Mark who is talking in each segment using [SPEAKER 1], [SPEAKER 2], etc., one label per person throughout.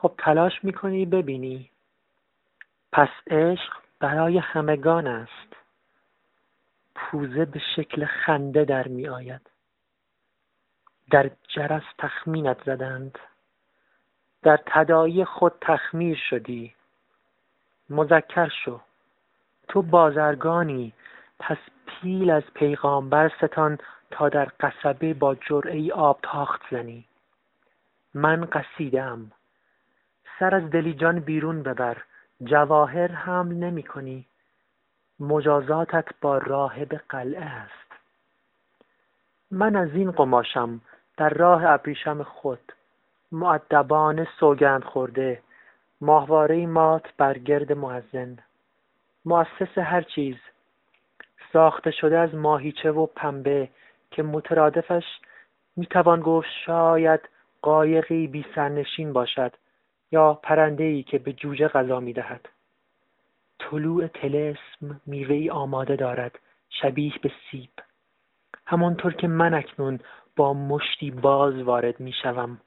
[SPEAKER 1] خب تلاش می‌کنی ببینی. پس عشق برای همگان است. پوزه به شکل خنده در می آید. در جرس تخمینت زدند. در تداعی خود تخمیر شدی. مذکر شو. تو بازرگانی. پس پیل از پیغامبر ستان تا در قصبه با جرعه آب تاخت زنی. من قصیدم سر از دلی جان بیرون ببر. جواهر حمل نمی کنی. مجازاتت با راهب قلعه است. من از این قماشم در راه ابریشم خود. معدبانه سوگند خورده. ماهواره مات بر گرد معزن مؤسس هر چیز. ساخته شده از ماهیچه و پنبه که مترادفش می‌توان گفت شاید قایقی بی سرنشین باشد. یا پرندهای که به جوجه غذا می‌دهد. طلوع تلسم میوهای آماده دارد شبیه به سیب. همانطور که من اکنون با مشتی باز وارد می‌شوم.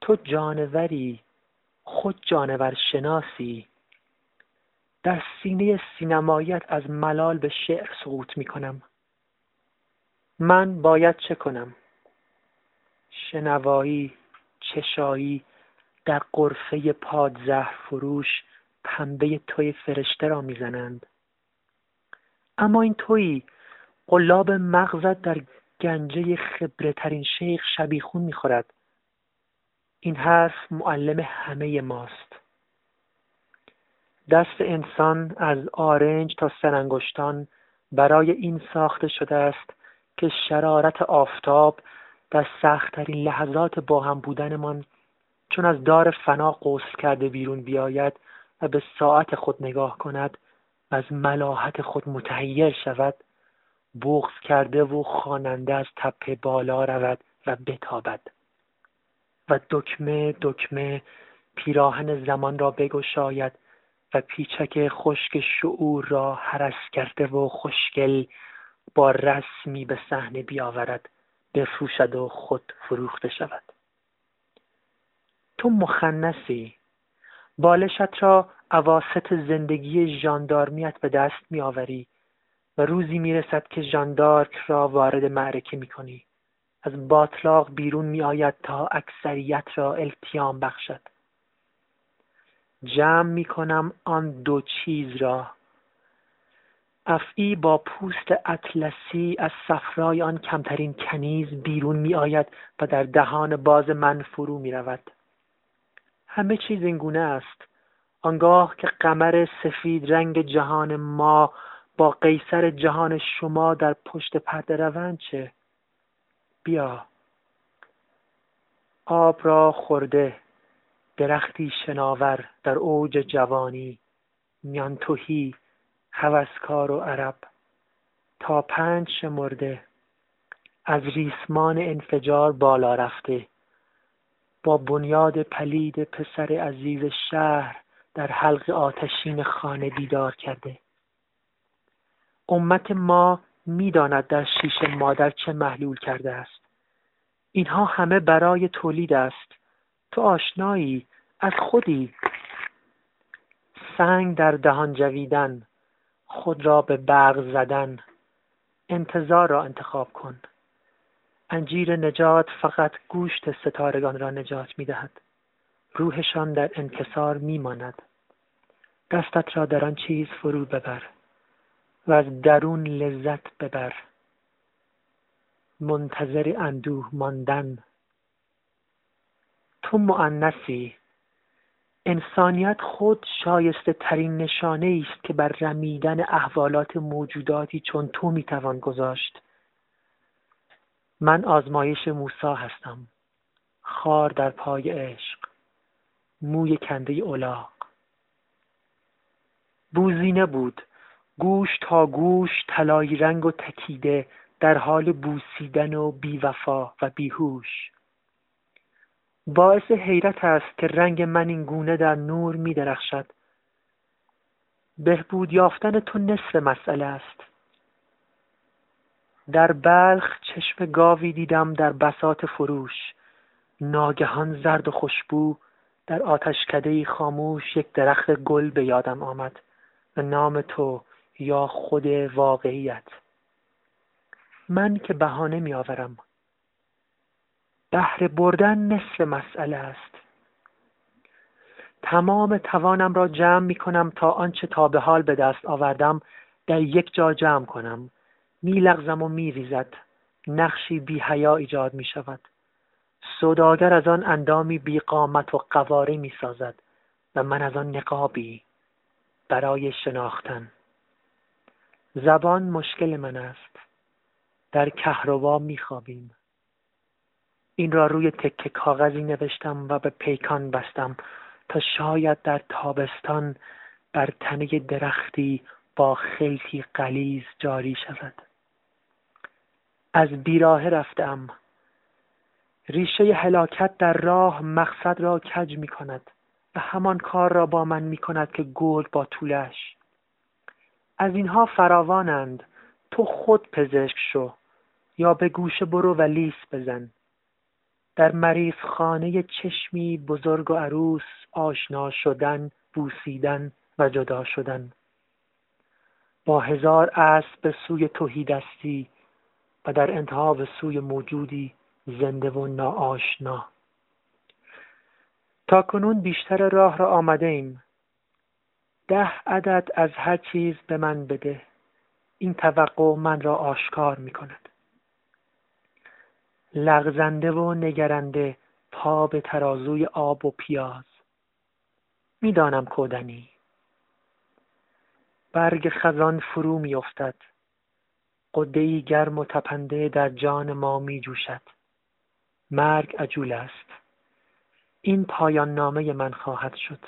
[SPEAKER 1] تو جانوری خود جانور شناسی. در سینه سینمایت از ملال به شعر سقوط می کنم من باید چه کنم؟ شنوایی چشایی در قرفه پادزهر فروش پنبه توی فرشته را می‌زنند. اما این تویی قلاب مغزت در گنجه خبره ترین شیخ شبیخون می‌خورد. این حرف معلم همه ماست. دست انسان از آرنج تا سرانگشتان برای این ساخته شده است که شرارت آفتاب در سختترین لحظات با هم بودنمان چون از دار فنا قوس کرده بیرون بیاید و به ساعت خود نگاه کند و از ملاحت خود متحیر شود بغض کرده و خواننده از تپه بالا رود و بتابد. و دکمه دکمه پیراهن زمان را بگشاید و پیچک خشک شعور را هرس کرده و خوشگل با رسمی به صحنه بیاورد بفروشد و خود فروخته شود. تو مخنسی بالشت را اواسط زندگی ژاندارمیت به دست میآوری و روزی می‌رسد که ژاندارک را وارد معرکه می‌کنی. از باطلاق بیرون میآید تا اکثریت را التیام بخشد. جمع می‌کنم آن دو چیز را. افعی با پوست اطلسی از صفرای آن کمترین کنیز بیرون میآید و در دهان باز من فرو می‌رود. همه چیز این گونه است. آنگاه که قمر سفید رنگ جهان ما با قیصر جهان شما در پشت پرده روند چه؟ بیا. آب را خورده درختی شناور در اوج جوانی میان توهی هوسکار و عرب. تا پنج شمرده از ریسمان انفجار بالا رفته. با بنیاد پلید پسر عزیز شهر در حلق آتشین خانه بیدار کرده. امت ما می‌داند در شیش مادر چه محلول کرده است. اینها همه برای تولید است. تو آشنایی از خودی. سنگ در دهان جویدن خود را به برق زدن. انتظار را انتخاب کن. انجیر نجات فقط گوشت ستارگان را نجات می‌دهد. روحشان در انکسار میماند. دستت را در آن چیز فرو ببر و از درون لذت ببر. منتظر اندوه ماندن. تو معنسی انسانیت خود شایسته ترین نشانه است که بر رمیدن احوالات موجوداتی چون تو می‌توان گذاشت. من آزمایش موسا هستم. خار در پای عشق. موی کنده اولاق بوزینه بود گوش تا گوش طلایی رنگ و تکیده در حال بوسیدن و بیوفا و بیهوش. باعث حیرت است که رنگ من این گونه در نور می درخشد بهبود یافتن تو نصف مسئله است. در بلخ چشم گاوی دیدم در بساط فروش. ناگهان زرد و خوشبو در آتشکده خاموش یک درخت گل به یادم آمد و نام تو یا خود واقعیت. من که بهانه میآورم. بهره بردن نصف مسئله است. تمام توانم را جمع می کنم تا آنچه تا به حال به دست آوردم در یک جا جمع کنم. می لغزم و می ریزد نقشی بی حیا ایجاد می شود سوداگر از آن اندامی بی قامت و قواره می سازد و من از آن نقابی برای شناختن. زبان مشکل من است. در کهربا می خوابیم این را روی تکه کاغذی نوشتم و به پیکان بستم تا شاید در تابستان بر تنه درختی با خیلی قلیز جاری شود. از بیراه رفتم. ریشه هلاکت در راه مقصد را کج می کند و همان کار را با من می کند که گرگ با طولش. از اینها فراوانند. تو خود پزشک شو یا به گوشه برو و لیس بزن. در مریض خانه چشمی بزرگ و عروس آشنا شدن بوسیدن و جدا شدن. با هزار اسب به سوی دستی و در انتها به سوی موجودی زنده و ناآشنا. تا کنون بیشتر راه را آمده ایم ده عدد از هر چیز به من بده. این توقع من را آشکار می کند لغزنده و نگرنده پا به ترازوی آب و پیاز. می‌دانم کودنی. برگ خزان فرو میافتد. ای گرم و تپنده در جان ما می جوشد مرگ عجول است. این پایان نامه من خواهد شد.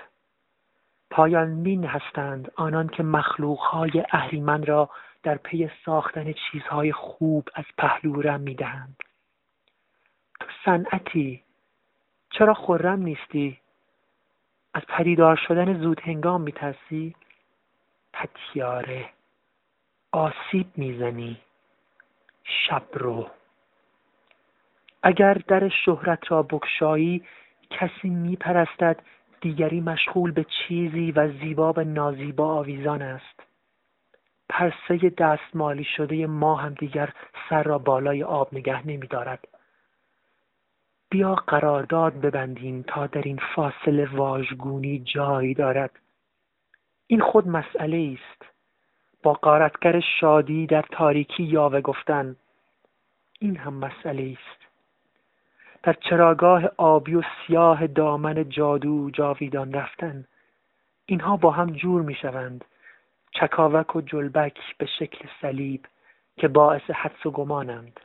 [SPEAKER 1] پایان مین هستند آنان که مخلوقهای اهریمن را در پی ساختن چیزهای خوب از پهلورم می‌دهند. تو صنعتی چرا خرم نیستی؟ از پدیدار شدن زود هنگام میترسی؟ پتیاره آسیب می‌زنی شب رو. اگر در شهرت را بکشایی کسی میپرستد دیگری مشغول به چیزی و زیبا به نازیبا آویزان است. پرسه دستمالی شده ما هم دیگر سر را بالای آب نگه نمیدارد. بیا قرارداد ببندیم تا در این فاصله واژگونی جای دارد. این خود مسئله است. با قارتگر شادی در تاریکی یاوه گفتن این هم مسئله است. در چراگاه آبی و سیاه دامن جادو جاویدان رفتن اینها با هم جور می شوند چکاوک و جلبک به شکل صلیب که باعث حدس و گمانند.